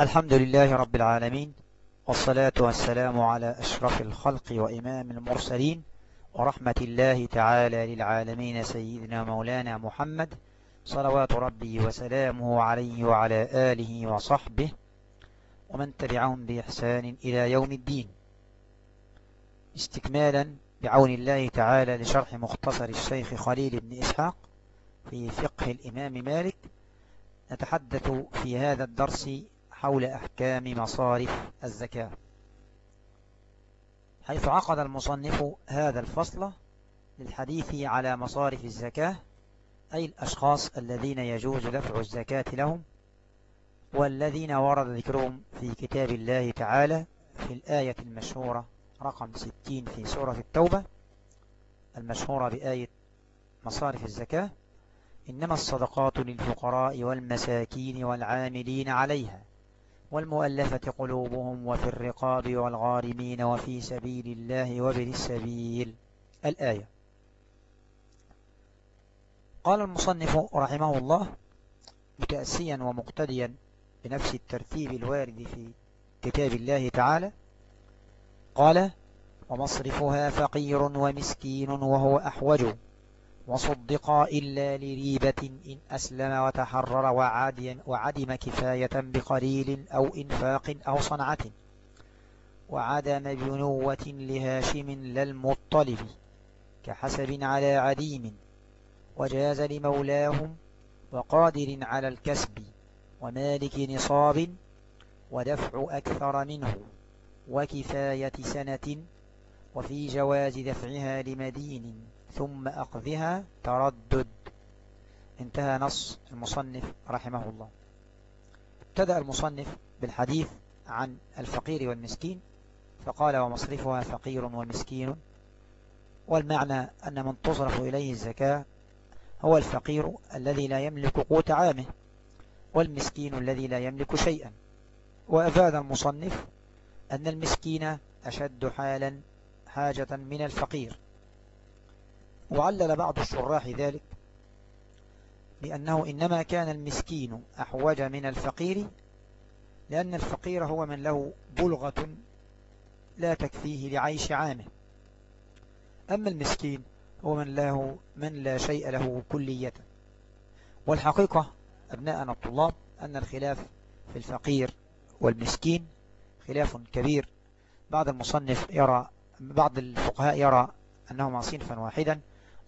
الحمد لله رب العالمين والصلاة والسلام على أشرف الخلق وإمام المرسلين ورحمة الله تعالى للعالمين سيدنا مولانا محمد صلوات ربي وسلامه عليه وعلى آله وصحبه ومن تبعهم بإحسان إلى يوم الدين. استكمالا بعون الله تعالى لشرح مختصر الشيخ خليل بن إسحاق في فقه الإمام مالك نتحدث في هذا الدرس حول أحكام مصارف الزكاة. حيث عقد المصنف هذا الفصل للحديث على مصارف الزكاة أي الأشخاص الذين يجوز دفع الزكاة لهم والذين ورد ذكرهم في كتاب الله تعالى في الآية المشهورة رقم 60 في سورة التوبة المشهورة بآية مصارف الزكاة إنما الصدقات للفقراء والمساكين والعاملين عليها. والمؤلفة قلوبهم وفي الرقاب والغارمين وفي سبيل الله وبر السبيل. الآية. قال المصنف رحمه الله متأسيا ومقتديا بنفس الترتيب الوارد في كتاب الله تعالى. قال ومصرفها فقير ومسكين وهو أحوج وصدقا إلا لريبة إن أسلم وتحرر وعدم كفاية بقليل أو إنفاق أو صنعة. وعدم بنوة لهاشم للمطلب كحسب على عديم وجاز لمولاهم وقادر على الكسب ومالك نصاب ودفع أكثر منه وكفاية سنة وفي جواز دفعها لمدين. ثم أخذها تردد. انتهى نص المصنف رحمه الله. ابتدأ المصنف بالحديث عن الفقير والمسكين فقال ومصرفها فقير ومسكين. والمعنى أن من تصرف إليه الزكاة هو الفقير الذي لا يملك قوت عامه والمسكين الذي لا يملك شيئا. وأفاد المصنف أن المسكين أشد حالا حاجة من الفقير. وعلل بعض الشراح ذلك بأنه إنما كان المسكين أحوج من الفقير لأن الفقير هو من له بلغة لا تكفيه لعيش عامه. أما المسكين هو من له من لا شيء له كلية. والحقيقة أبناءنا الطلاب أن الخلاف في الفقير والمسكين خلاف كبير. بعض المصنف يرى بعض الفقهاء يرى أنهما صنفا واحدا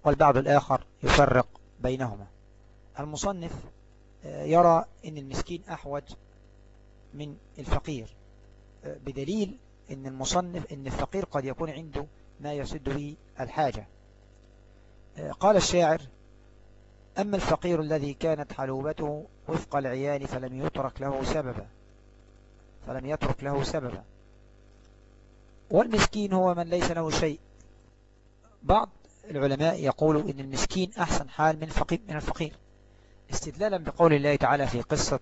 والبعض الآخر يفرق بينهما. المصنف آه، يرى أن المسكين أحوج من الفقير آه، بدليل أن المصنف أن الفقير قد يكون عنده ما يسد به الحاجة. آه، قال الشاعر أما الفقير الذي كانت حلوبته وفق العيال فلم يترك له سببا. فلم يترك له سببا. والمسكين هو من ليس له شيء. بعض العلماء يقولوا إن المسكين أحسن حال من الفقير من الفقير. استدلالا بقول الله تعالى في قصة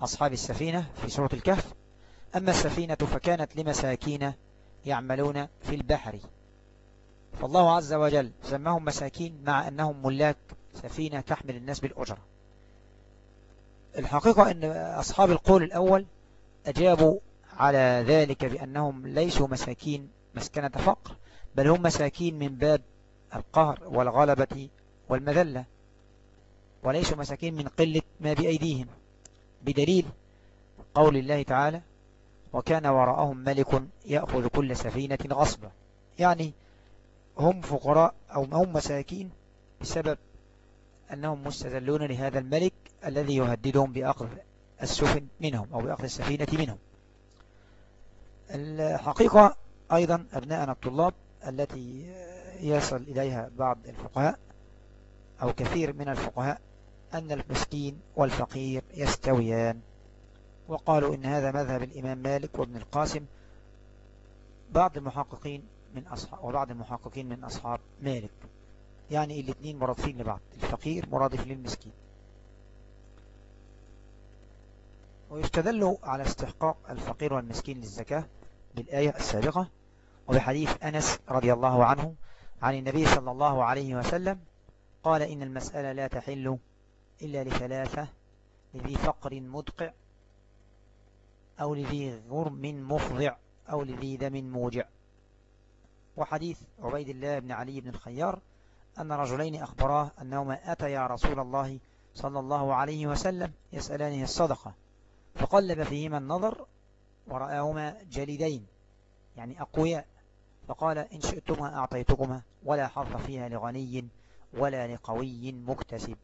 أصحاب السفينة في سورة الكهف أما السفينة فكانت لمساكين يعملون في البحر. فالله عز وجل سماهم مساكين مع أنهم ملاك سفينة تحمل الناس بالأجرة. الحقيقة أن أصحاب القول الأول أجابوا على ذلك بأنهم ليسوا مساكين مسكنة فقر بل هم مساكين من باب القهر والغلبة والمذلة وليسوا مساكين من قلة ما بأيديهم. بدليل قول الله تعالى وكان وراءهم ملك يأخذ كل سفينة غصبا. يعني هم فقراء أو هم مساكين بسبب أنهم مستذلون لهذا الملك الذي يهددهم بأخذ السفن منهم أو بأخذ السفينة منهم. الحقيقة أيضا أبناءنا الطلاب التي يصل إليها بعض الفقهاء أو كثير من الفقهاء أن المسكين والفقير يستويان. وقالوا إن هذا مذهب الإمام مالك وابن القاسم. بعض المحققين من أصحاب وبعض المحققين من أصحاب مالك. يعني الاثنين مرادفين لبعض الفقير مرادف للمسكين. ويستدل على استحقاق الفقير والمسكين للزكاة بالآية السابقة. وبحديث أنس رضي الله عنه عن النبي صلى الله عليه وسلم قال إن المسألة لا تحل إلا لثلاثة لذي فقر مدقع أو لذي غرم مفضع أو لذي دم موجع. وحديث عبيد الله بن علي بن الخيار أن رجلين أخبراه أنهما أتيا رسول الله صلى الله عليه وسلم يسألانه الصدقة فقلب فيهما النظر ورآهما جليدين يعني أقوياء. فقال إن شئتما أعطيتكما ولا حظ فيها لغني ولا لقوي مكتسب.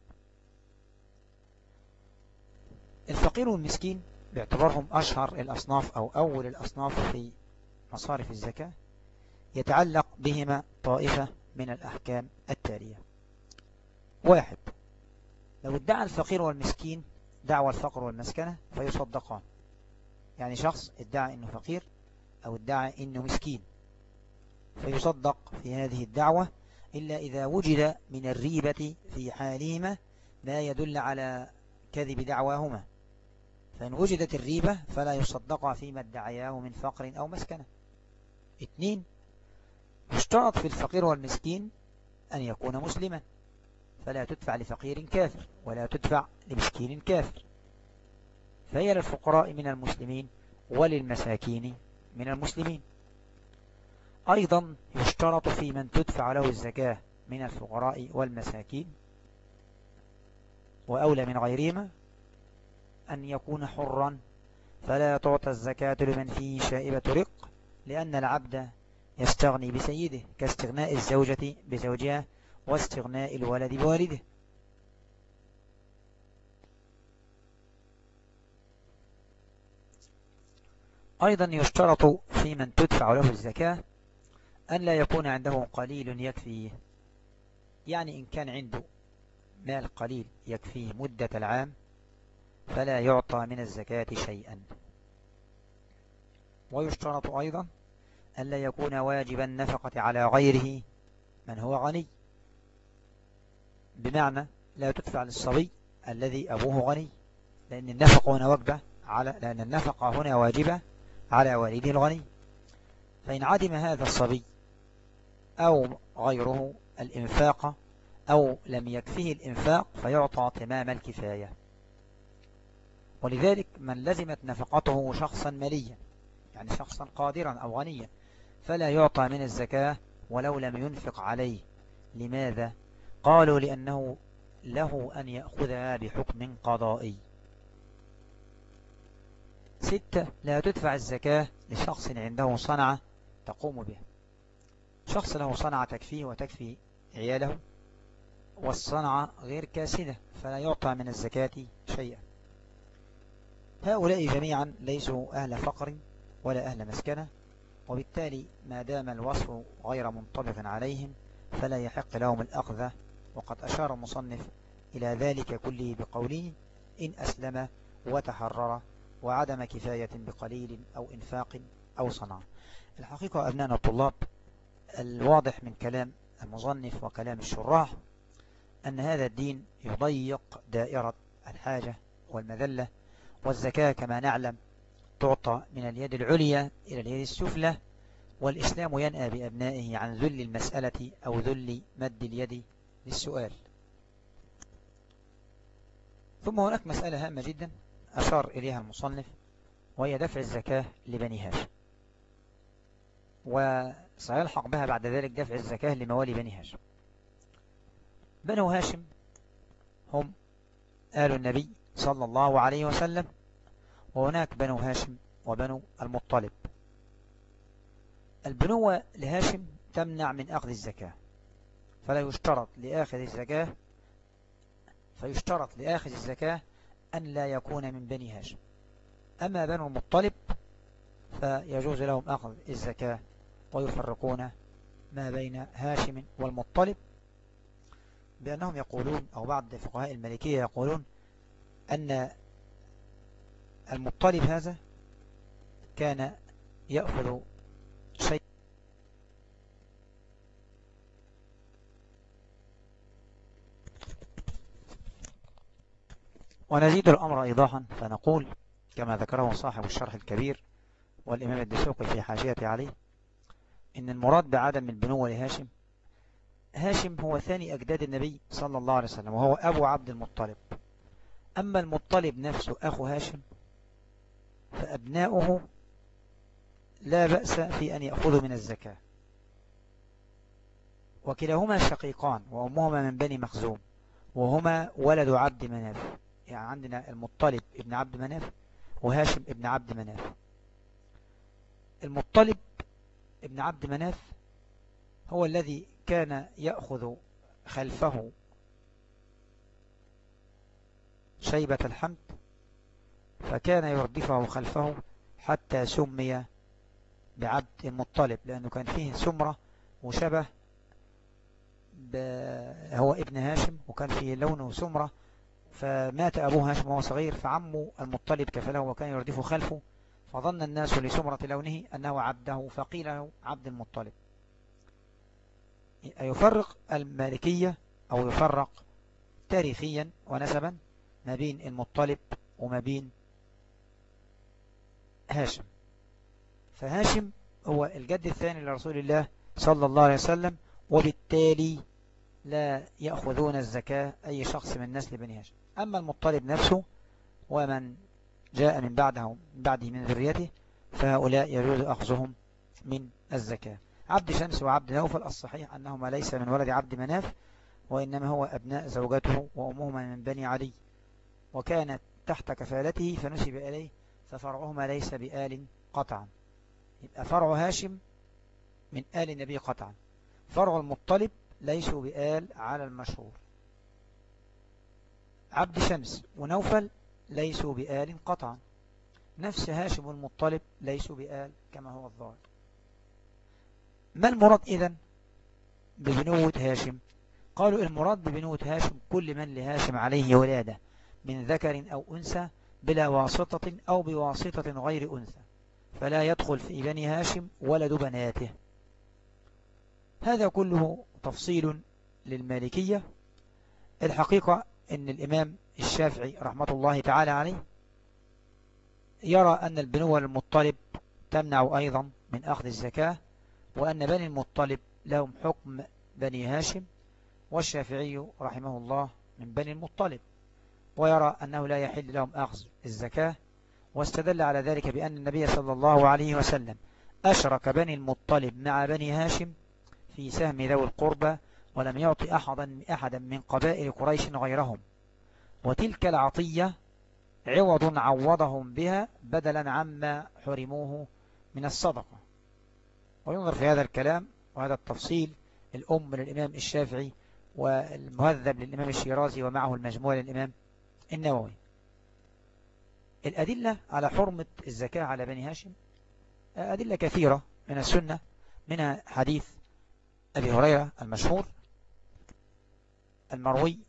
الفقير والمسكين باعتبارهم أشهر الأصناف أو أول الأصناف في مصارف الزكاة يتعلق بهما طائفة من الأحكام التالية. واحد لو ادعى الفقير والمسكين دعوى الفقر والمسكنة فيصدقان. يعني شخص ادعى إنه فقير أو ادعى إنه مسكين. فيصدق في هذه الدعوة إلا إذا وجد من الريبة في حالهما ما يدل على كذب دعواهما. فإن وجدت الريبة فلا يصدق فيما ادعياه من فقر أو مسكنة. اثنين يشترط في الفقير والمسكين أن يكون مسلما. فلا تدفع لفقير كافر ولا تدفع لمسكين كافر. فهي للفقراء من المسلمين وللمساكين من المسلمين. أيضا يشترط في من تدفع له الزكاة من الفقراء والمساكين وأولى من غيرهما أن يكون حرا. فلا تعطى الزكاة لمن فيه شائبة رق لأن العبد يستغني بسيده كاستغناء الزوجة بزوجها واستغناء الولد بوالده. أيضا يشترط في من تدفع له الزكاة أن لا يكون عنده قليل يكفيه. يعني إن كان عنده مال قليل يكفيه مدة العام فلا يعطى من الزكاة شيئا. ويشترط أيضا أن لا يكون واجب النفقة على غيره من هو غني. بمعنى لا تدفع للصبي الذي أبوه غني لأن النفقة هنا وجبة على لأن النفقة هنا واجبة على والده الغني. فإن عدم هذا الصبي أو غيره الإنفاق أو لم يكفيه الإنفاق فيعطى تمام الكفاية. ولذلك من لزمت نفقته شخصا مليا يعني شخصا قادرا أو غنيا فلا يعطى من الزكاة ولو لم ينفق عليه. لماذا؟ قالوا لأنه له أن يأخذها بحكم قضائي. ستة لا تدفع الزكاة لشخص عنده صنعة تقوم بها. شخص له صنعة تكفيه وتكفي عياله والصنعة غير كاسدة فلا يعطى من الزكاة شيئا. هؤلاء جميعا ليسوا أهل فقر ولا أهل مسكنة وبالتالي ما دام الوصف غير منطبق عليهم فلا يحق لهم الأخذ. وقد أشار المصنف إلى ذلك كله بقوله إن أسلم وتحرر وعدم كفاية بقليل أو إنفاق أو صنع. الحقيقة أبناءنا الطلاب الواضح من كلام المصنف وكلام الشراح أن هذا الدين يضيق دائرة الحاجة والمذلة والزكاة كما نعلم تعطى من اليد العليا إلى اليد السفلى والإسلام ينأى بأبنائه عن ذل المسألة أو ذل مد اليد للسؤال. ثم هناك مسألة هامة جدا أشار إليها المصنف وهي دفع الزكاة لبني هاشم. وسيلحق بها بعد ذلك دفع الزكاة لموالي بني هاشم. بنو هاشم هم آل النبي صلى الله عليه وسلم وهناك بنو هاشم وبنو المطلب. البنوة لهاشم تمنع من أخذ الزكاة فلا يشترط لآخذ الزكاة فيشترط لآخذ الزكاة أن لا يكون من بني هاشم. أما بنو المطلب فيجوز لهم أخذ الزكاة ويفرقون ما بين هاشم والمطلب بأنهم يقولون أو بعض فقهاء الملكية يقولون أن المطلب هذا كان يأخذ شيء ونزيد الأمر إيضاحا فنقول كما ذكره صاحب الشرح الكبير والإمام الدسوقي في حاشية عليه إن المراد بعدم البنوة لهاشم هاشم هو ثاني أجداد النبي صلى الله عليه وسلم وهو أبو عبد المطلب. أما المطلب نفسه أخو هاشم فأبناؤه لا بأس في أن يأخذوا من الزكاة. وكلاهما شقيقان وأمهما من بني مخزوم وهما ولد عبد مناف. يعني عندنا المطلب ابن عبد مناف وهاشم ابن عبد مناف. المطلب ابن عبد مناف هو الذي كان يأخذ خلفه شيبة الحمد فكان يردفه خلفه حتى سمي بعبد المطلب لأنه كان فيه سمرة وشبه هو ابن هاشم وكان فيه لونه سمرة فمات أبوه هاشم وهو صغير فعمه المطلب كفله وكان يردفه خلفه فظن الناس لسمرة لونه أنه عبده فقيل له عبد المطلب. يفرق المالكية أو يفرق تاريخيا ونسبا ما بين المطلب وما بين هاشم؟ فهاشم هو الجد الثاني لرسول الله صلى الله عليه وسلم وبالتالي لا يأخذون الزكاة أي شخص من نسل بني هاشم. أما المطلب نفسه ومن جاء من بعده من بعده من ذريته فهؤلاء يجوز أخذهم من الزكاة. عبد شمس وعبد نوفل الصحيح أنهما ليس من ولد عبد مناف وإنما هو أبناء زوجته وأمهما من بني علي. وكانت تحت كفالته فنسب إليه ففرعهما ليس بآل قطعا يبقى فرع هاشم من آل النبي قطعا فرع المطلب ليسوا بآل على المشهور. عبد شمس ونوفل ليسوا بآل قطعا. نفس هاشم المطلب ليسوا بآل كما هو الظاهر. ما المراد إذن ببنوة هاشم؟ قالوا المراد ببنوة هاشم كل من لهاشم عليه ولادة من ذكر أو أنثى بلا واسطة أو بواسطة غير أنثى. فلا يدخل في بني هاشم ولد بناته. هذا كله تفصيل للمالكية. الحقيقة أن الإمام الشافعي رحمة الله تعالى عليه يرى أن البنوة للمطلب تمنع أيضا من أخذ الزكاة وأن بني المطلب لهم حكم بني هاشم والشافعي رحمه الله من بني المطلب ويرى أنه لا يحل لهم أخذ الزكاة واستدل على ذلك بأن النبي صلى الله عليه وسلم أشرك بني المطلب مع بني هاشم في سهم ذوي القربى ولم يعطي أحدا أحدا من قبائل قريش غيرهم. وتلك العطية عوض عوضهم بها بدلا عما حرموه من الصدقة. وينظر في هذا الكلام وهذا التفصيل الأم للإمام الشافعي والمهذب للإمام الشيرازي ومعه المجموع للإمام النووي. الأدلة على حرمة الزكاة على بني هاشم أدلة كثيرة من السنة منها حديث أبي هريرة المشهور المروي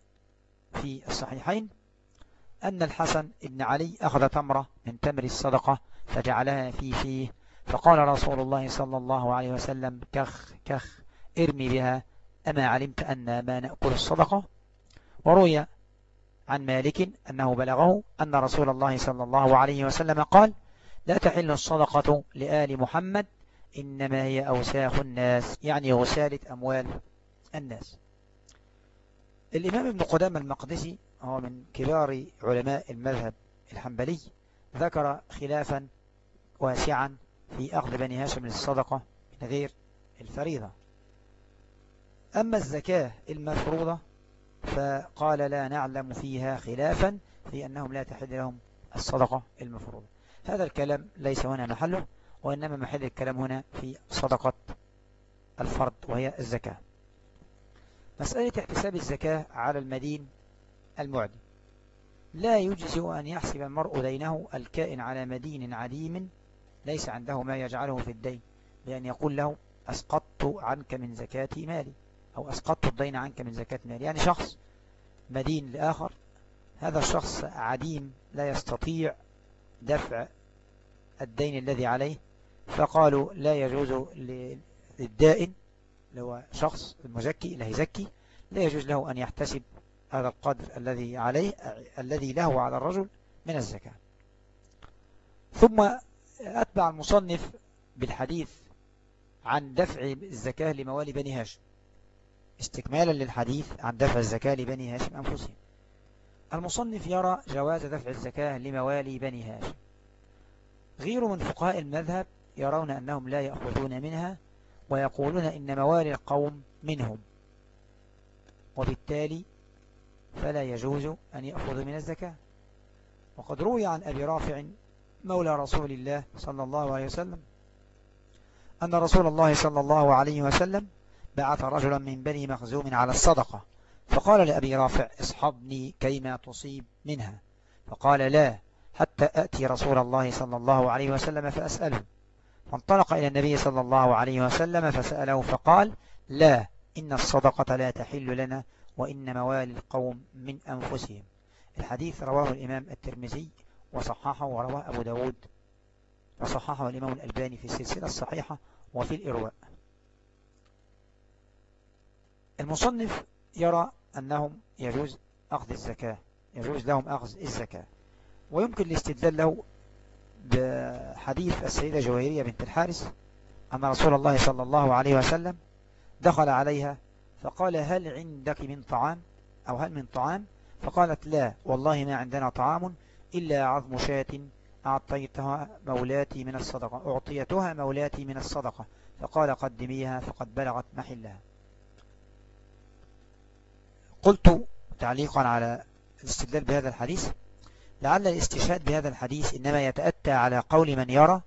في الصحيحين أن الحسن ابن علي أخذ تمرة من تمر الصدقة فجعلها في فيه فقال رسول الله صلى الله عليه وسلم كخ كخ ارمي بها أما علمت أن ما نأكل الصدقة؟ وروي عن مالك أنه بلغه أن رسول الله صلى الله عليه وسلم قال لا تحل الصدقة لآل محمد إنما هي أوساخ الناس. يعني غسالة أموال الناس. الإمام ابن قدام المقدسي هو من كبار علماء المذهب الحنبلي ذكر خلافا واسعا في أخذ بني هاشم للصدقة من غير الفريضة. أما الزكاة المفروضة فقال لا نعلم فيها خلافا في أنهم لا تحل لهم الصدقة المفروضة. هذا الكلام ليس هنا محله وإنما محل الكلام هنا في صدقة الفرد وهي الزكاة. مسألة احتساب الزكاة على المدين المعدي. لا يجزئ أن يحسب المرء دينه الكائن على مدين عديم ليس عنده ما يجعله في الدين بأن يقول له أسقطت عنك من زكاة مالي أو أسقطت الدين عنك من زكاة مالي. يعني شخص مدين لآخر هذا الشخص عديم لا يستطيع دفع الدين الذي عليه فقالوا لا يجوز للدائن لو شخص المزكي اللي هيزكي لا يجوز له أن يحتسب هذا القدر الذي عليه الذي له على الرجل من الزكاة. ثم أتبع المصنف بالحديث عن دفع الزكاة لموالي بني هاشم. استكمالا للحديث عن دفع الزكاة لبني هاشم أنفسهم. المصنف يرى جواز دفع الزكاة لموالي بني هاشم. غير من فقهاء المذهب يرون أنهم لا يأخذون منها ويقولون إن موالي القوم منهم. وبالتالي فلا يجوز أن يأخذ من الزكاة. وقد روي عن أبي رافع مولى رسول الله صلى الله عليه وسلم أن رسول الله صلى الله عليه وسلم بعث رجلا من بني مخزوم على الصدقة. فقال لأبي رافع اصحبني كيما تصيب منها. فقال لا حتى أتي رسول الله صلى الله عليه وسلم فأسأله. فانطلق إلى النبي صلى الله عليه وسلم فسأله فقال لا إن الصدقة لا تحل لنا وإن موالي القوم من أنفسهم. الحديث رواه الإمام الترمذي وصححه ورواه أبو داود وصححه الإمام الألباني في السلسلة الصحيحة وفي الإرواء. المصنف يرى أنهم يجوز أخذ الزكاة يجوز لهم أخذ الزكاة ويمكن الاستدلال له بحديث السيدة جويرية بنت الحارس أن رسول الله صلى الله عليه وسلم دخل عليها فقال هل عندك من طعام؟ أو هل من طعام؟ فقالت لا والله ما عندنا طعام إلا عظم شاة أعطيتها مولاتي من الصدقة أعطيتها مولاتي من الصدقة فقال قدميها فقد بلغت محلها. قلت تعليقا على الاستدلال بهذا الحديث لعل الاستشهاد بهذا الحديث إنما يتأتى على قول من يرى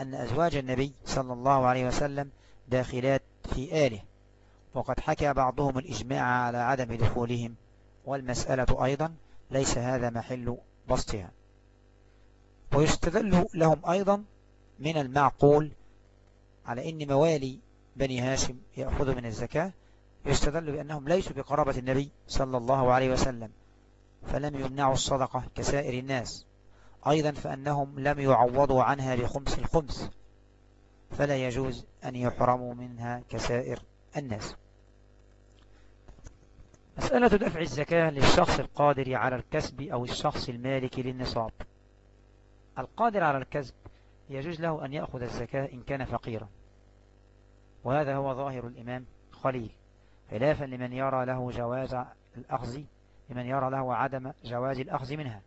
أن أزواج النبي صلى الله عليه وسلم داخلات في آله. وقد حكى بعضهم الإجماع على عدم دخولهم والمسألة أيضا ليس هذا محل بسطها. ويستدل لهم أيضا من المعقول على أن موالي بني هاشم يأخذ من الزكاة يستدل بأنهم ليسوا بقرابة النبي صلى الله عليه وسلم. فلم يمنعوا الصدقة كسائر الناس. أيضا فأنهم لم يعوضوا عنها بخمس الخمس. فلا يجوز أن يحرموا منها كسائر الناس. مسألة دفع الزكاة للشخص القادر على الكسب أو الشخص المالك للنصاب. القادر على الكسب يجوز له أن يأخذ الزكاة إن كان فقيرا. وهذا هو ظاهر الإمام خليل خلافا لمن يرى له جواز الأخذ لمن يرى له عدم جواز الأخذ منها.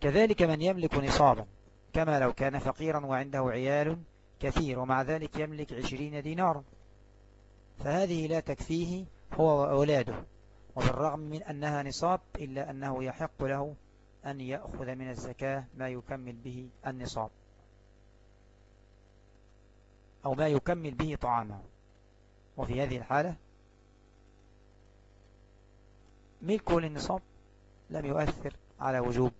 كذلك من يملك نصابا كما لو كان فقيرا وعنده عيال كثير ومع ذلك يملك عشرين دينارا. فهذه لا تكفيه هو وأولاده. وبالرغم من أنها نصاب إلا أنه يحق له أن يأخذ من الزكاة ما يكمل به النصاب. أو ما يكمل به طعامه. وفي هذه الحالة ملكه للنصاب لم يؤثر على وجوب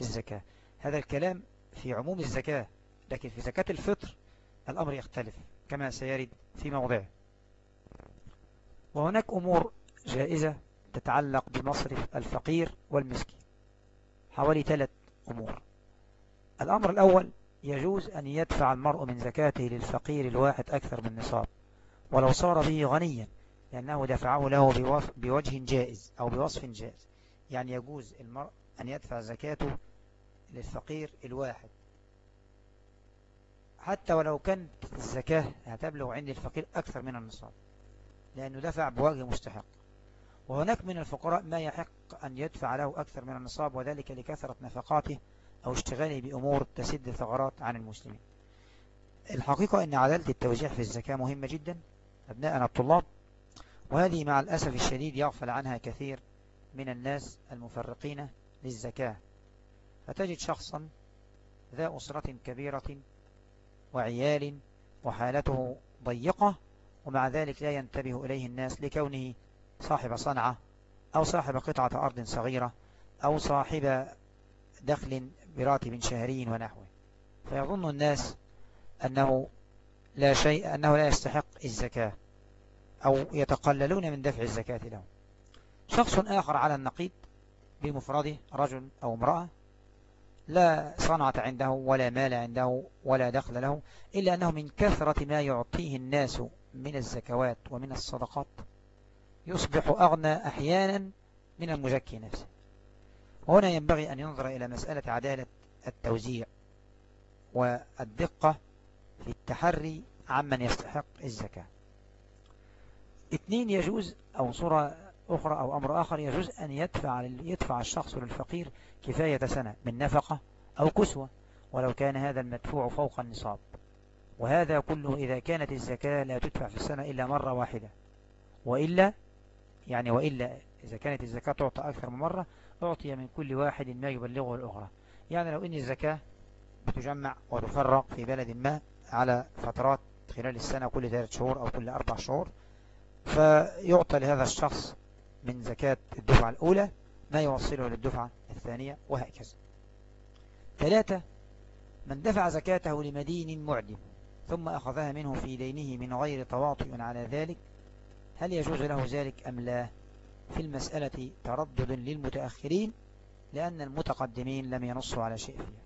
الزكاة. هذا الكلام في عموم الزكاة لكن في زكاة الفطر الأمر يختلف كما سيرد في موضعه. وهناك أمور جائزة تتعلق بمصرف الفقير والمسكين. حوالي ثلاث أمور. الأمر الأول يجوز أن يدفع المرء من زكاته للفقير الواحد أكثر من نصاب. ولو صار به غنيا لأنه دفعه له بوجه جائز أو بوصف جائز. يعني يجوز المرء أن يدفع زكاته للفقير الواحد. حتى ولو كانت الزكاة هتبلغ عند الفقير أكثر من النصاب لأنه دفع بوجه مستحق. وهناك من الفقراء ما يحق أن يدفع له أكثر من النصاب وذلك لكثرة نفقاته أو اشتغاله بأمور تسد ثغرات عن المسلمين. الحقيقة أن عدالة التوزيع في الزكاة مهمة جدا. أبناءنا الطلاب وهذه مع الأسف الشديد يغفل عنها كثير من الناس المفرقين للزكاة. فتجد شخصا ذا أسرة كبيرة وعيال وحالته ضيقة ومع ذلك لا ينتبه إليه الناس لكونه صاحب صنعة أو صاحب قطعة أرض صغيرة أو صاحب دخل براتب شهري ونحوه. فيظن الناس أنه لا شيء أنه لا يستحق الزكاة. أو يتقللون من دفع الزكاة له شخص آخر على النقيض بمفرده رجل أو امرأة لا صنعة عنده ولا مال عنده ولا دخل له إلا أنه من كثرة ما يعطيه الناس من الزكوات ومن الصدقات يصبح أغنى أحيانا من المزكي نفسه. وهنا ينبغي أن ينظر إلى مسألة عدالة التوزيع والدقة في التحري عمن يستحق الزكاة. اثنين يجوز أو صورة أخرى أو أمر آخر يجوز أن يدفع, يدفع الشخص للفقير كفاية سنة من نفقة أو كسوة ولو كان هذا المدفوع فوق النصاب. وهذا كله إذا كانت الزكاة لا تدفع في السنة إلا مرة واحدة. وإلا يعني وإلا إذا كانت الزكاة تعطى أكثر من مرة أعطي من كل واحد ما يبلغه الأخرى. يعني لو إن الزكاة بتجمع وتفرق في بلد ما على فترات خلال السنة كل ثلاث شهور أو كل أربع شهور فيعطى لهذا الشخص من زكاة الدفعة الأولى ما يوصله للدفعة الثانية وهكذا. ثلاثة من دفع زكاته لمدين معدم ثم أخذها منه في دينه من غير تواطؤ على ذلك هل يجوز له ذلك أم لا؟ في المسألة تردد للمتأخرين لأن المتقدمين لم ينصوا على شيء فيها.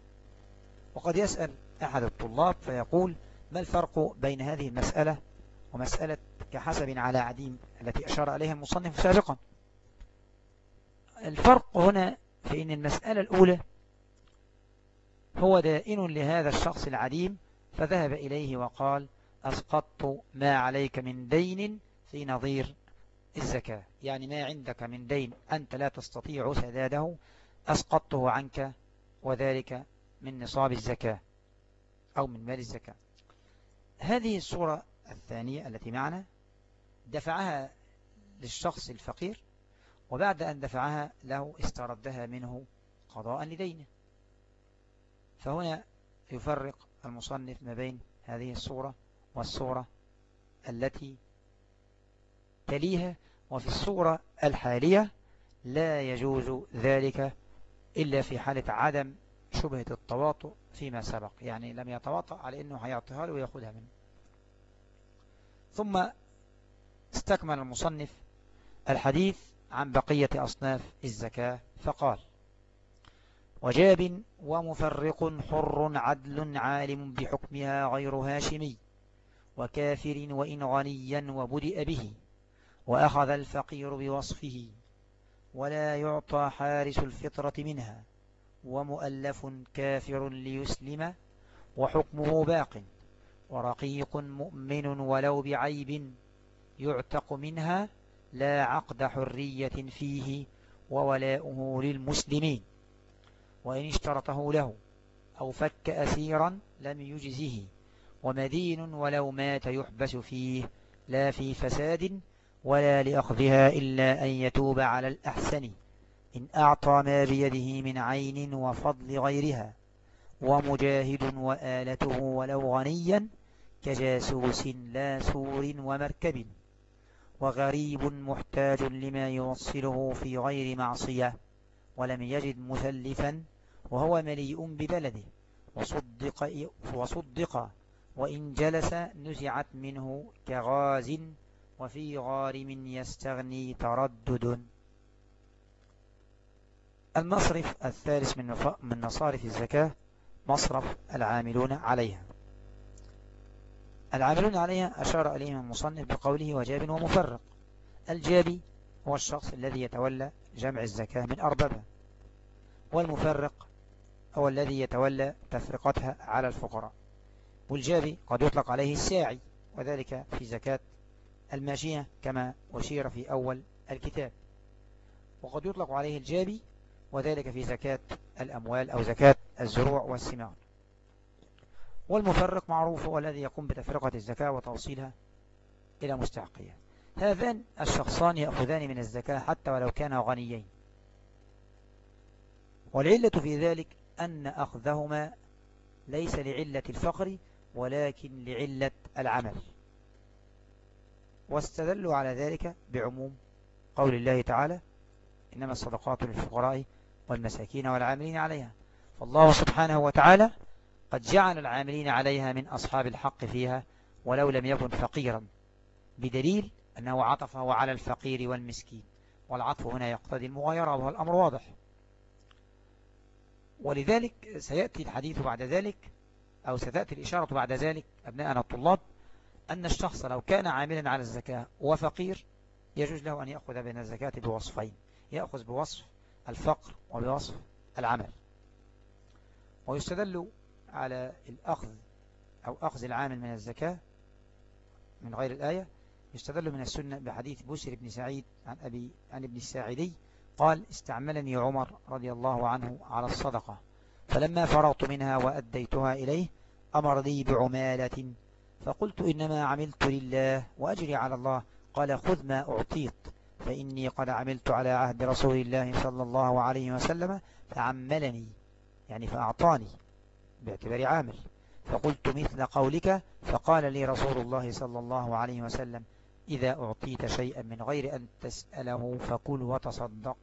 وقد يسأل أحد الطلاب فيقول ما الفرق بين هذه المسألة ومسألة كحسب على عديم التي أشار عليها المصنف سابقا. الفرق هنا في أن المسألة الأولى هو دائن لهذا الشخص العديم فذهب إليه وقال أسقطت ما عليك من دين في نظير الزكاة. يعني ما عندك من دين أنت لا تستطيع سداده أسقطته عنك وذلك من نصاب الزكاة أو من مال الزكاة. هذه الصورة الثانية التي معنا. دفعها للشخص الفقير وبعد أن دفعها له استردها منه قضاء لدينه. فهنا يفرق المصنف ما بين هذه الصورة والصورة التي تليها وفي الصورة الحالية لا يجوز ذلك إلا في حالة عدم شبهة التواطؤ فيما سبق. يعني لم يتواطأ على أنه هيعطيها له ويأخذها منه. ثم استكمل المصنف الحديث عن بقية أصناف الزكاة فقال وجاب ومفرق حر عدل عالم بحكمها غير هاشمي وكافر وإن غنيا وبدأ به وأخذ الفقير بوصفه ولا يعطى حارس الفطرة منها ومؤلف كافر ليسلم وحكمه باق ورقيق مؤمن ولو بعيب يعتق منها لا عقد حرية فيه وولاؤه للمسلمين. وإن اشترطه له أو فك أسيرا لم يجزه. ومدين ولو مات يحبس فيه لا في فساد ولا لأخذها إلا أن يتوب على الأحسن. إن أعطى ما بيده من عين وفضل غيرها. ومجاهد وآلته ولو غنيا كجاسوس لا سور ومركب. وغريب محتاج لما يوصله في غير معصية ولم يجد مثلفا وهو مليء ببلده. وصدق, وصدق وإن جلس نزعت منه كغاز وفي غارم يستغني تردد. المصرف الثالث من مصارف الزكاة مصرف العاملون عليها. العاملون عليها أشار إليهم المصنف بقوله وجاب ومفرق. الجابي هو الشخص الذي يتولى جمع الزكاة من أربابها. والمفرق هو الذي يتولى تفرقتها على الفقراء. والجابي قد يطلق عليه الساعي وذلك في زكاة الماشية كما أشير في أول الكتاب. وقد يطلق عليه الجابي وذلك في زكاة الأموال أو زكاة الزروع والثمار والمفرق معروف هو الذي يقوم بتفرقة الزكاة وتوصيلها إلى مستحقية هذان الشخصان يأخذان من الزكاة حتى ولو كانا غنيين. والعلة في ذلك أن أخذهما ليس لعلة الفقر ولكن لعلة العمل. واستدلوا على ذلك بعموم قول الله تعالى إنما الصدقات للفقراء والمساكين والعاملين عليها. فالله سبحانه وتعالى قد جعل العاملين عليها من أصحاب الحق فيها ولو لم يكن فقيرا بدليل أنه عطفه على الفقير والمسكين. والعطف هنا يقتضي المغايرة وهو الأمر واضح. ولذلك سيأتي الحديث بعد ذلك أو ستأتي الإشارة بعد ذلك أبناءنا الطلاب أن الشخص لو كان عاملا على الزكاة وفقير يجوز له أن يأخذ بين الزكاة بوصفين. يأخذ بوصف الفقر وبوصف العمل. ويستدل على الأخذ أو أخذ العامل من الزكاة من غير الآية يستدل من السنة بحديث بسر بن سعيد عن, أبي عن ابن الساعدي قال استعملني عمر رضي الله عنه على الصدقة فلما فرغت منها وأديتها إليه أمر لي بعمالة فقلت إنما عملت لله وأجري على الله. قال خذ ما أعطيت فإني قد عملت على عهد رسول الله صلى الله عليه وسلم فعملني يعني فأعطاني. باعتبار عامل. فقلت مثل قولك فقال لي رسول الله صلى الله عليه وسلم إذا أعطيت شيئا من غير أن تسأله فكل وتصدق.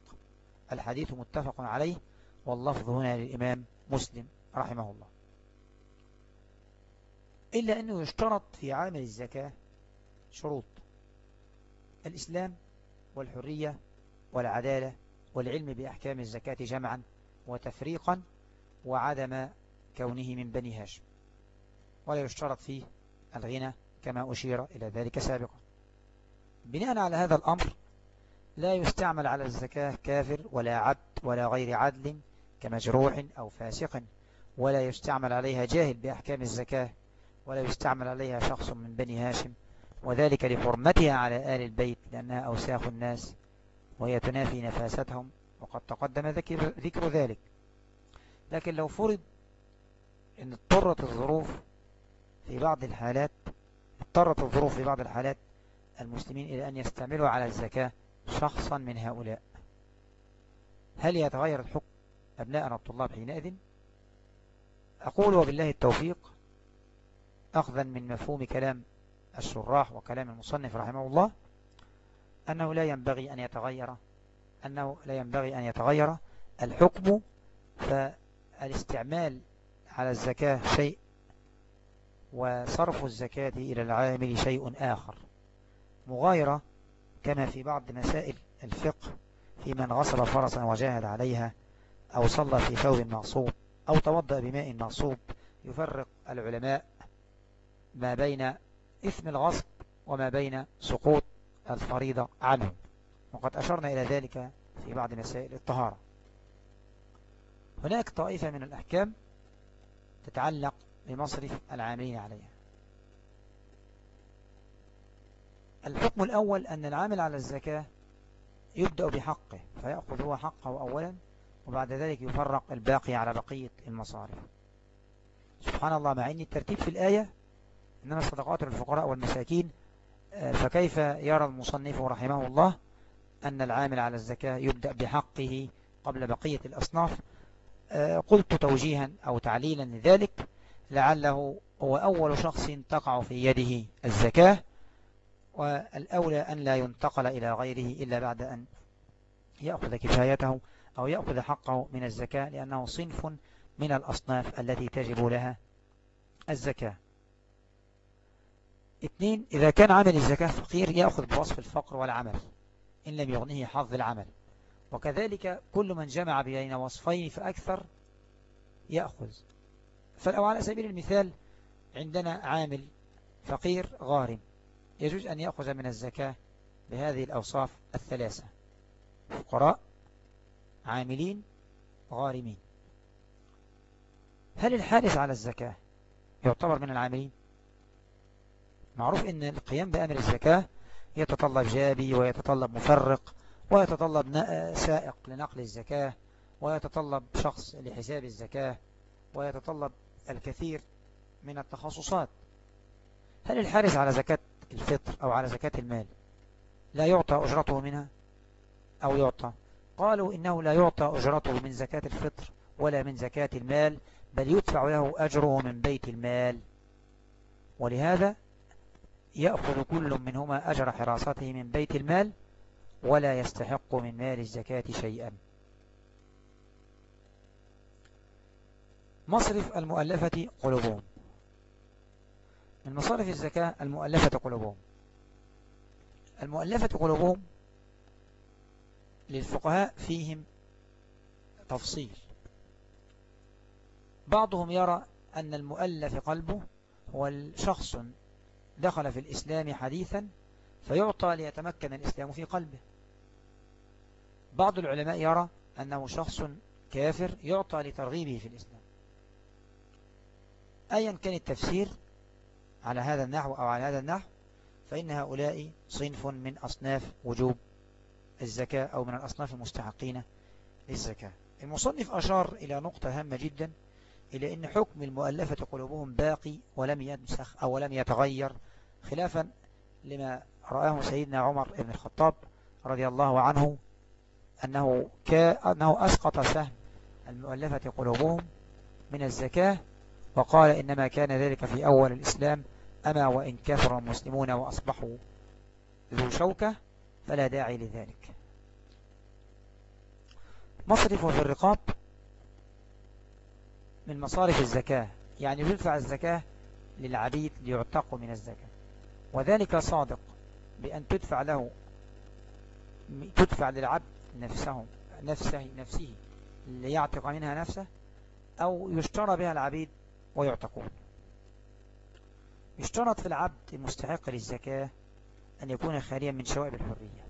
الحديث متفق عليه واللفظ هنا للإمام مسلم رحمه الله. إلا أنه يشترط في عامل الزكاة شروط الإسلام والحرية والعدالة والعلم بأحكام الزكاة جمعا وتفريقا وعدم كونه من بني هاشم. ولا يشترط فيه الغنى كما أشير إلى ذلك سابقا. بناء على هذا الأمر لا يستعمل على الزكاة كافر ولا عبد ولا غير عدل كمجروح أو فاسق ولا يستعمل عليها جاهل بأحكام الزكاة ولا يستعمل عليها شخص من بني هاشم وذلك لحرمتها على آل البيت لأنها أوساخ الناس وهي تنافي نفاستهم وقد تقدم ذكر ذلك. لكن لو فرض أن اضطرت الظروف في بعض الحالات اضطرت الظروف في بعض الحالات المسلمين إلى أن يستعملوا على الزكاة شخصا من هؤلاء. هل يتغير الحكم أبناءنا الطلاب حينئذ؟ أقول وبالله التوفيق أخذا من مفهوم كلام الشراح وكلام المصنف رحمه الله أنه لا ينبغي أن يتغير أنه لا ينبغي أن يتغير الحكم فالاستعمال على الزكاة شيء وصرف الزكاة إلى العامل شيء آخر. مغايرة كما في بعض مسائل الفقه في من غسل فرسا وجاهد عليها أو صلى في ثوب مغصوب أو توضأ بماء مغصوب. يفرق العلماء ما بين إثم الغصب وما بين سقوط الفريضة عنه. وقد أشرنا إلى ذلك في بعض مسائل الطهارة. هناك طائفة من الأحكام تتعلق بمصرف العاملين عليها. الحكم الأول أن العامل على الزكاة يبدأ بحقه فيأخذ هو حقه أولا وبعد ذلك يفرق الباقي على بقية المصارف. سبحان الله مع أن الترتيب في الآية إنما الصدقات للفقراء والمساكين آه، فكيف يرى المصنف رحمه الله أن العامل على الزكاة يبدأ بحقه قبل بقية الأصناف؟ قلت توجيها أو تعليلا لذلك لعله هو أول شخص تقع في يده الزكاة والأولى أن لا ينتقل إلى غيره إلا بعد أن يأخذ كفايته أو يأخذ حقه من الزكاة لأنه صنف من الأصناف التي تجب لها الزكاة. اثنين إذا كان عامل الزكاة فقير يأخذ بوصف الفقر والعمل إن لم يغنيه حظ العمل. وكذلك كل من جمع بين وصفين فأكثر يأخذ. فلو على سبيل المثال عندنا عامل فقير غارم. يجوز أن يأخذ من الزكاة بهذه الأوصاف الثلاثة. فقراء عاملين غارمين. هل الحارس على الزكاة يعتبر من العاملين؟ معروف إن القيام بأمر الزكاة يتطلب جابي ويتطلب مفرق ويتطلب سائق لنقل الزكاة ويتطلب شخص لحساب الزكاة ويتطلب الكثير من التخصصات. هل الحارس على زكاة الفطر أو على زكاة المال لا يعطى أجرته منها أو يعطى؟ قالوا إنه لا يعطى أجرته من زكاة الفطر ولا من زكاة المال بل يدفع له أجره من بيت المال. ولهذا يأخذ كل منهما أجر حراسته من بيت المال ولا يستحق من مال الزكاة شيئا. مصرف المؤلفة قلوبهم. من مصارف الزكاة المؤلفة قلوبهم. المؤلفة قلوبهم للفقهاء فيهم تفصيل. بعضهم يرى أن المؤلف قلبه هو الشخص دخل في الإسلام حديثا فيعطى ليتمكن الإسلام في قلبه. بعض العلماء يرى أنه شخص كافر يعطى لترغيبه في الإسلام. أيا كان التفسير على هذا النحو أو على هذا النحو فإن هؤلاء صنف من أصناف وجوب الزكاة أو من الأصناف المستحقين للزكاة. المصنف أشار إلى نقطة هامة جدا إلى أن حكم المؤلفة قلوبهم باقي ولم ينسخ أو لم يتغير خلافا لما رآه سيدنا عمر بن الخطاب رضي الله عنه أنه, أنه أسقط سهم المؤلفة قلوبهم من الزكاة وقال إنما كان ذلك في أول الإسلام أما وإن كثر المسلمون وأصبحوا ذو شوكة فلا داعي لذلك. مصرف في الرقاب من مصارف الزكاة يعني يدفع الزكاة للعبيد ليعتقوا من الزكاة. وذلك صادق بأن تدفع له تدفع للعبد نفسه نفسه نفسه ليعتق منها نفسه أو يشترى بها العبيد ويعتقون. يشترط في العبد المستحق للزكاة أن يكون خاليا من شوائب الحرية.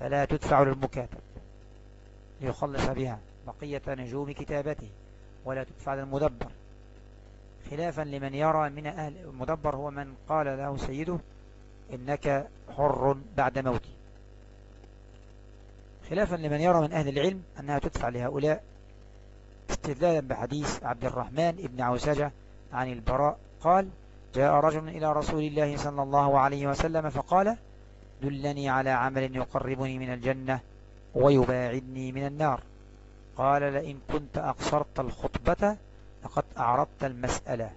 فلا تدفع للمكاتب ليخلص بها بقية نجوم كتابته ولا تدفع للمدبر. خلافا لمن يرى من أهل المدبر هو من قال له سيده إنك حر بعد موتي. خلافا لمن يرى من أهل العلم أنها تدفع لهؤلاء استدلالا بحديث عبد الرحمن ابن عوسجة عن البراء. قال جاء رجل إلى رسول الله صلى الله عليه وسلم فقال دلني على عمل يقربني من الجنة ويباعدني من النار. قال لئن كنت أقصرت الخطبة لقد أعرضت المسألة.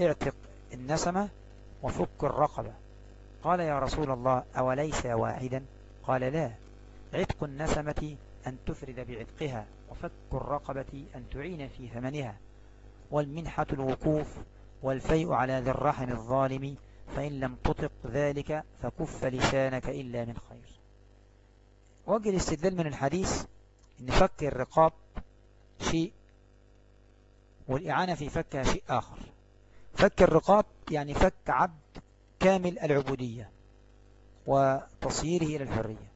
اعتق النسمة وفك الرقبة. قال يا رسول الله أوليس واحدا؟ قال لا. عتق النسمة أن تفرد بعتقها وفك الرقبة أن تعين في ثمنها والمنحة الوقوف والفيء على ذي الرحم الظالم فإن لم تطق ذلك فكف لسانك إلا من خير. وجه الاستدلال من الحديث إن فك الرقاب شيء والإعانة في فكها شيء آخر. فك الرقاب يعني فك عبد كامل العبودية وتصييره إلى الحرية.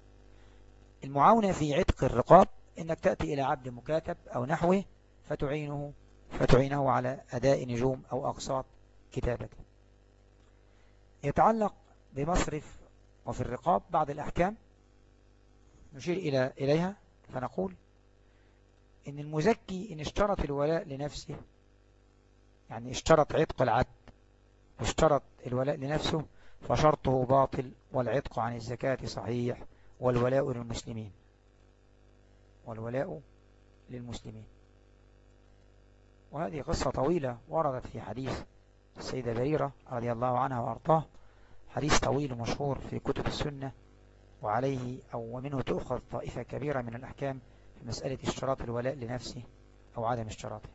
المعاونة في عتق الرقاب إنك تأتي إلى عبد مكاتب أو نحوه فتعينه فتعينه على أداء نجوم أو أقساط كتابته يتعلق بمصرف وفي الرقاب بعض الأحكام. نشير إلى إليها. فنقول إن المزكي إن اشترط الولاء لنفسه يعني اشترط عتق العبد واشترط الولاء لنفسه فشرطه باطل والعتق عن الزكاة صحيح. والولاء للمسلمين. والولاء للمسلمين. وهذه قصة طويلة وردت في حديث السيدة بريرة رضي الله عنها وأرضاه. حديث طويل ومشهور في كتب السنة وعليه أو ومنه تأخذ طائفة كبيرة من الأحكام في مسألة اشتراط الولاء لنفسه أو عدم اشتراطه.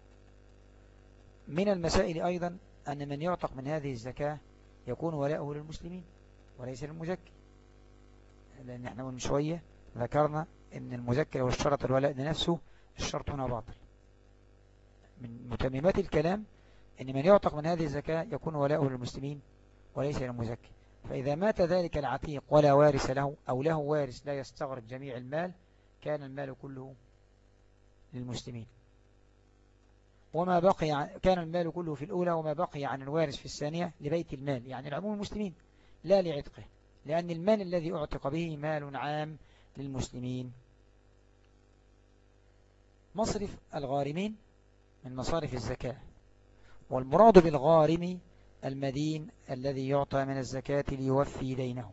من المسائل أيضا أن من يعتق من هذه الزكاة يكون ولاؤه للمسلمين وليس للمزكي. لأن إحنا من شوية ذكرنا أن المزكي لو اشترط الولاء لنفسه الشرط هنا باطل. من متممات الكلام أن من يعتق من هذه الزكاة يكون ولاؤه للمسلمين وليس للمزكي فإذا مات ذلك العتيق ولا وارث له أو له وارث لا يستغرق جميع المال كان المال كله للمسلمين. وما بقي كان المال كله في الأولى وما بقي عن الوارث في الثانية لبيت المال يعني العموم المسلمين لا لعتقه. لأن المال الذي أعتق به مال عام للمسلمين. مصرف الغارمين من مصارف الزكاة والمراد بالغارم المدين الذي يعطى من الزكاة ليوفي دينه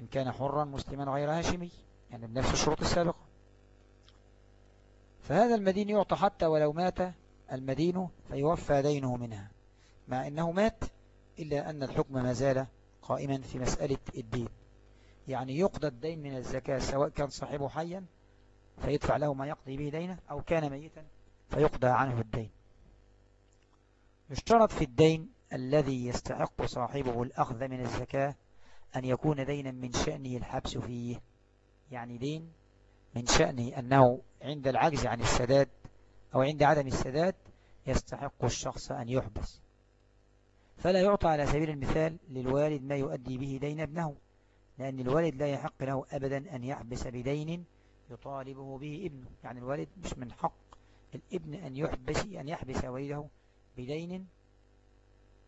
إن كان حرا مسلما غير هاشمي يعني بنفس الشروط السابقة. فهذا المدين يعطى حتى ولو مات المدين فيوفى دينه منها مع أنه مات إلا أن الحكم ما زال قائما في مسألة الدين. يعني يقضى الدين من الزكاة سواء كان صاحبه حيا فيدفع له ما يقضي به دينه أو كان ميتا فيقضى عنه الدين. يشترط في الدين الذي يستحق صاحبه الأخذ من الزكاة أن يكون دينا من شأنه الحبس فيه. يعني دين من شأنه أنه عند العجز عن السداد أو عند عدم السداد يستحق الشخص أن يحبس. فلا يعطى على سبيل المثال للوالد ما يؤدي به دين ابنه لأن الوالد لا يحق له أبدا أن يحبس بدين يطالبه به ابنه. يعني الوالد مش من حق الابن أن يحبس أن يحبس والده بدين.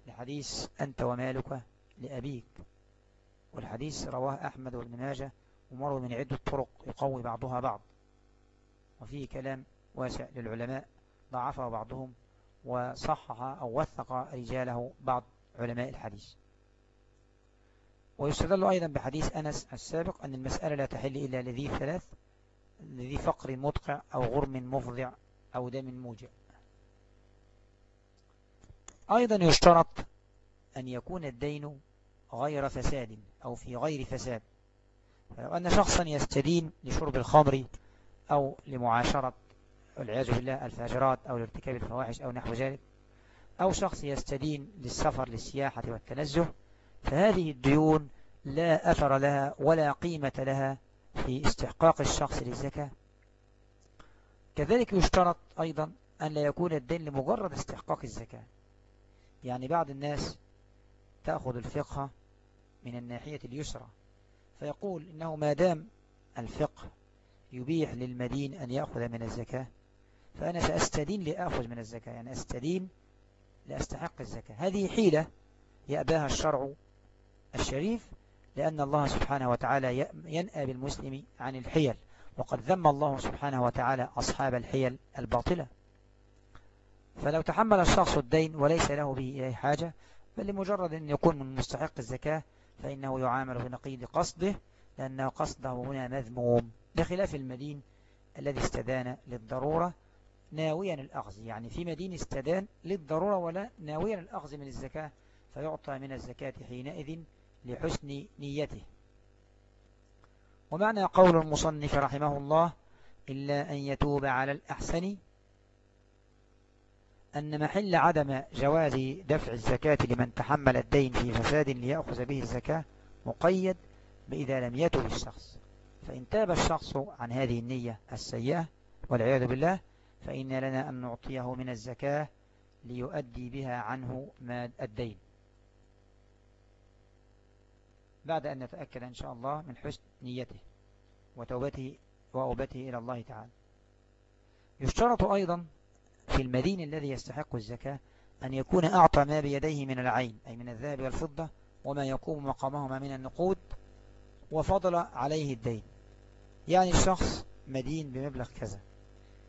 لحديث أنت ومالك لأبيك. والحديث رواه أحمد وابن ماجه ومر من عدة طرق يقوي بعضها بعض. وفيه كلام واسع للعلماء ضعفه بعضهم وصحح أو وثق رجاله بعض علماء الحديث. ويستدل أيضا بحديث أنس السابق أن المسألة لا تحل إلا لذي ثلاث لذي فقر مدقع أو غرم مفضع أو دم موجع. أيضا يشترط أن يكون الدين غير فساد أو في غير فساد. فلو أن شخصا يستدين لشرب الخمر أو لمعاشرة والعياذ بالله الفاجرات أو لارتكاب الفواحش أو نحو ذلك أو شخص يستدين للسفر للسياحة والتنزه فهذه الديون لا أثر لها ولا قيمة لها في استحقاق الشخص للزكاة. كذلك يشترط أيضا أن لا يكون الدين لمجرد استحقاق الزكاة. يعني بعض الناس تأخذ الفقه من الناحية اليسرى فيقول إنه ما دام الفقه يبيح للمدين أن يأخذ من الزكاة فأنا سأستدين لأخذ من الزكاة يعني أستدين لأستحق الزكاة. هذه حيلة يأباها الشرع الشريف لأن الله سبحانه وتعالى ينأى بالمسلم عن الحيل وقد ذم الله سبحانه وتعالى أصحاب الحيل الباطلة. فلو تحمل الشخص الدين وليس له به أي حاجة بل لمجرد أن يكون من مستحق الزكاة فإنه يعامل بنقيض قصده لأن قصده هنا مذموم بخلاف المدين الذي استدان للضرورة ناويا الأخذ يعني في مدين استدان للضرورة ولا ناويا الأخذ من الزكاة فيعطى من الزكاة حينئذ لحسن نيته. ومعنى قول المصنف رحمه الله إلا أن يتوب على الأحسن أن محل عدم جواز دفع الزكاة لمن تحمل الدين في فساد ليأخذ به الزكاة مقيد بإذا لم يتوب الشخص. فإن تاب الشخص عن هذه النية السيئة والعياذ بالله فإن لنا أن نعطيه من الزكاة ليؤدي بها عنه ما الدين. بعد أن نتأكد إن شاء الله من حسن نيته وتوبته وأوبته إلى الله تعالى. يشترط أيضا في المدين الذي يستحق الزكاة أن يكون أعطى ما بيديه من العين أي من الذهب والفضة وما يقوم مقامهما من النقود وفضل عليه الدين. يعني الشخص مدين بمبلغ كذا.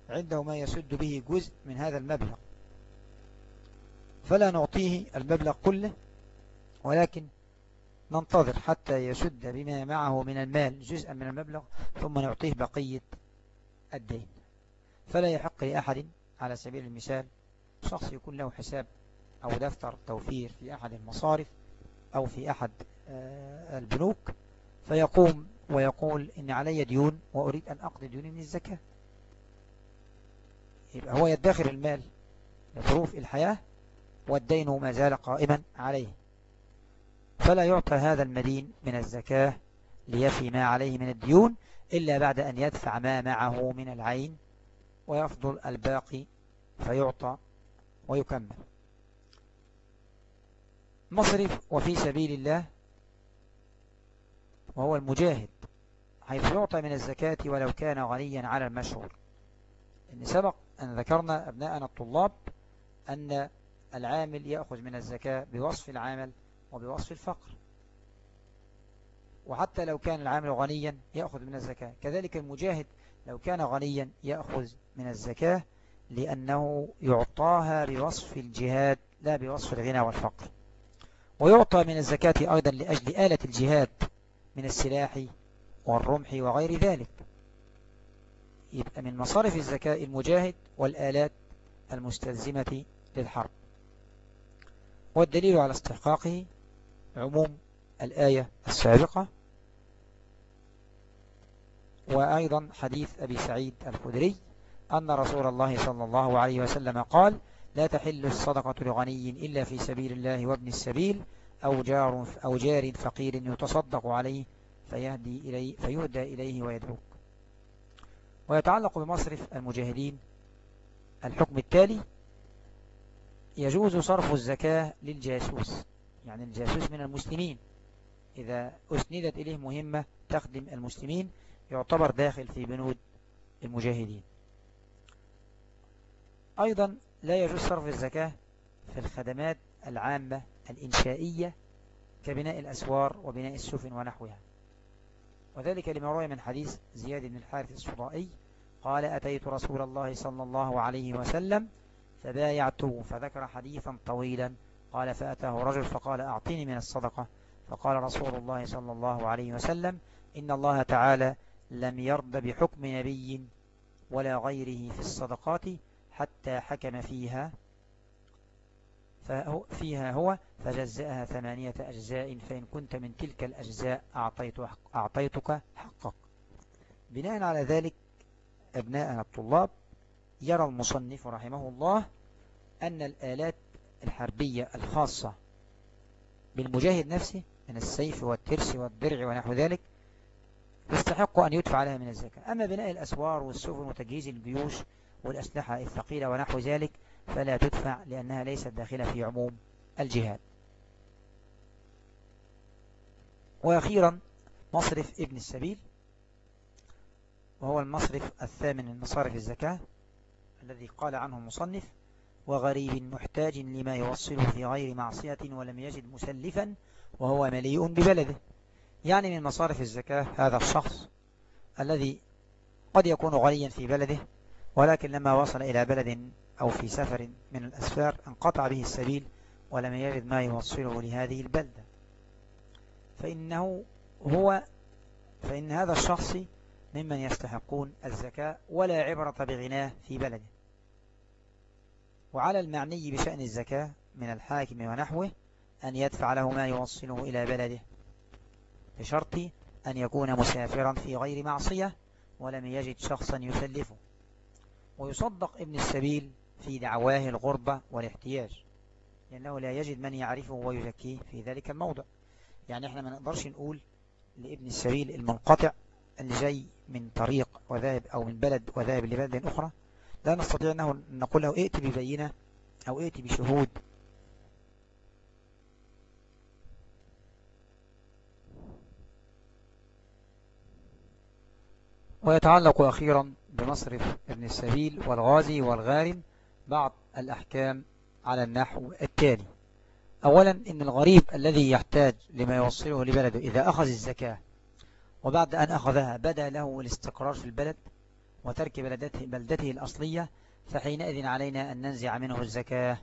عنده ما يسد به جزء من هذا المبلغ. فلا نعطيه المبلغ كله ولكن ننتظر حتى يسد بما معه من المال جزءا من المبلغ ثم نعطيه بقية الدين. فلا يحق لأحد على سبيل المثال شخص يكون له حساب أو دفتر توفير في أحد المصارف أو في أحد آه، البنوك فيقوم ويقول إن علي ديون وأريد أن أقضي ديوني من الزكاة. يبقى هو يدخر المال لظروف الحياة والدين ما زال قائما عليه. فلا يعطى هذا المدين من الزكاة ليفي ما عليه من الديون إلا بعد أن يدفع ما معه من العين ويفضل الباقي فيعطى ويكمل. مصرف وفي سبيل الله وهو المجاهد حيث يعطى من الزكاة ولو كان غنيا على المشهور. إن سبق أن ذكرنا أبناءنا الطلاب أن العامل يأخذ من الزكاة بوصف العامل وبوصف الفقر. وحتى لو كان العامل غنيا يأخذ من الزكاة. كذلك المجاهد لو كان غنيا يأخذ من الزكاة لأنه يعطاها بوصف الجهاد لا بوصف الغنى والفقر. ويعطى من الزكاة أيضا لأجل آلة الجهاد من السلاح والرمح وغير ذلك. يبقى من مصارف الزكاة المجاهد والآلات المستلزمة للحرب. والدليل على استحقاقه عموم الآية السابقة وأيضا حديث أبي سعيد الخدري أن رسول الله صلى الله عليه وسلم قال لا تحل الصدقة لغني إلا في سبيل الله وابن السبيل أو جار, أو جار فقير يتصدق عليه فيهدي إليه فيهدى إليه ويدعوك ويتعلق بمصرف المجاهدين الحكم التالي يجوز صرف الزكاة للجاسوس يعني الجاسوس من المسلمين. إذا أسندت إليه مهمة تخدم المسلمين يعتبر داخل في بنود المجاهدين. أيضا لا يجوز صرف الزكاة في الخدمات العامة الإنشائية كبناء الأسوار وبناء السفن ونحوها. وذلك لما روي من حديث زياد بن الحارث الصدائي قال أتيت رسول الله صلى الله عليه وسلم فبايعته فذكر حديثا طويلا قال فأتاه رجل فقال أعطيني من الصدقة. فقال رسول الله صلى الله عليه وسلم إن الله تعالى لم يرد بحكم نبي ولا غيره في الصدقات حتى حكم فيها فيها هو فجزأها ثمانية أجزاء فإن كنت من تلك الأجزاء أعطيتك حقك. بناء على ذلك أبناءنا الطلاب يرى المصنف رحمه الله أن الآلات الحربية الخاصة بالمجاهد نفسه من السيف والترس والدرع ونحو ذلك يستحق أن يدفع لها من الزكاة. أما بناء الأسوار والسفن وتجهيز الجيوش والأسلحة الثقيلة ونحو ذلك فلا تدفع لأنها ليست داخلة في عموم الجهاد. وأخيرا مصرف ابن السبيل وهو المصرف الثامن من مصارف الزكاة الذي قال عنه المصنف وغريب محتاج لما يوصله في غير معصية ولم يجد مسلفا وهو مليء ببلده. يعني من مصارف الزكاة هذا الشخص الذي قد يكون غنيا في بلده ولكن لما وصل إلى بلد أو في سفر من الأسفار انقطع به السبيل ولم يجد ما يوصله لهذه البلدة. فإنه هو فإن هذا الشخص ممن يستحقون الزكاة ولا عبرة بغناه في بلده. وعلى المعني بشأن الزكاة من الحاكم ونحوه أن يدفع له ما يوصله إلى بلده بشرط أن يكون مسافرا في غير معصية ولم يجد شخصا يسلفه. ويصدق ابن السبيل في دعواه الغربة والاحتياج. لأنه لا يجد من يعرفه ويزكيه في ذلك الموضع. يعني إحنا ما نقدرش نقول لابن السبيل المنقطع اللي جاي من طريق وذاهب أو من بلد وذاهب لبلد أخرى لا نستطيع أنه نقول له ائت ببينة أو ائت بشهود. ويتعلق أخيرا بمصرف ابن السبيل والغازي والغارم بعض الأحكام على النحو التالي. أولا إن الغريب الذي يحتاج لما يوصله لبلده إذا أخذ الزكاة وبعد أن أخذها بدأ له الاستقرار في البلد وترك بلدته, بلدته الأصلية فحينئذ علينا أن ننزع منه الزكاة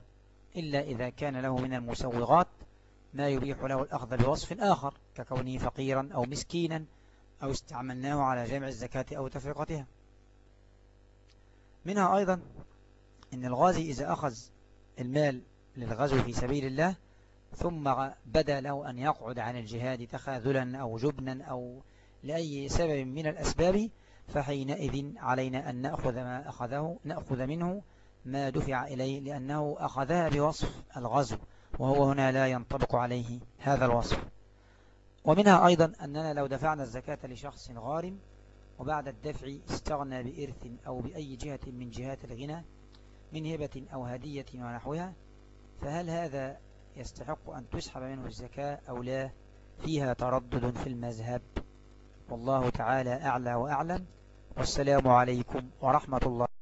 إلا إذا كان له من المسوغات ما يبيح له الأخذ بوصف آخر ككونه فقيرا أو مسكينا أو استعملناه على جمع الزكاة أو تفرقتها منها أيضا إن الغازي إذا أخذ المال للغزو في سبيل الله ثم بدا له أن يقعد عن الجهاد تخاذلا أو جبنا أو لأي سبب من الأسباب فحينئذ علينا أن نأخذ ما أخذه نأخذ منه ما دفع إليه لأنه أخذها بوصف الغزو وهو هنا لا ينطبق عليه هذا الوصف. ومنها أيضا أننا لو دفعنا الزكاة لشخص غارم وبعد الدفع استغنى بإرث أو بأي جهة من جهات الغنى من هبة أو هدية ونحوها فهل هذا يستحق أن تسحب منه الزكاة أو لا؟ فيها تردد في المذهب. والله تعالى أعلى وأعلم. والسلام عليكم ورحمة الله.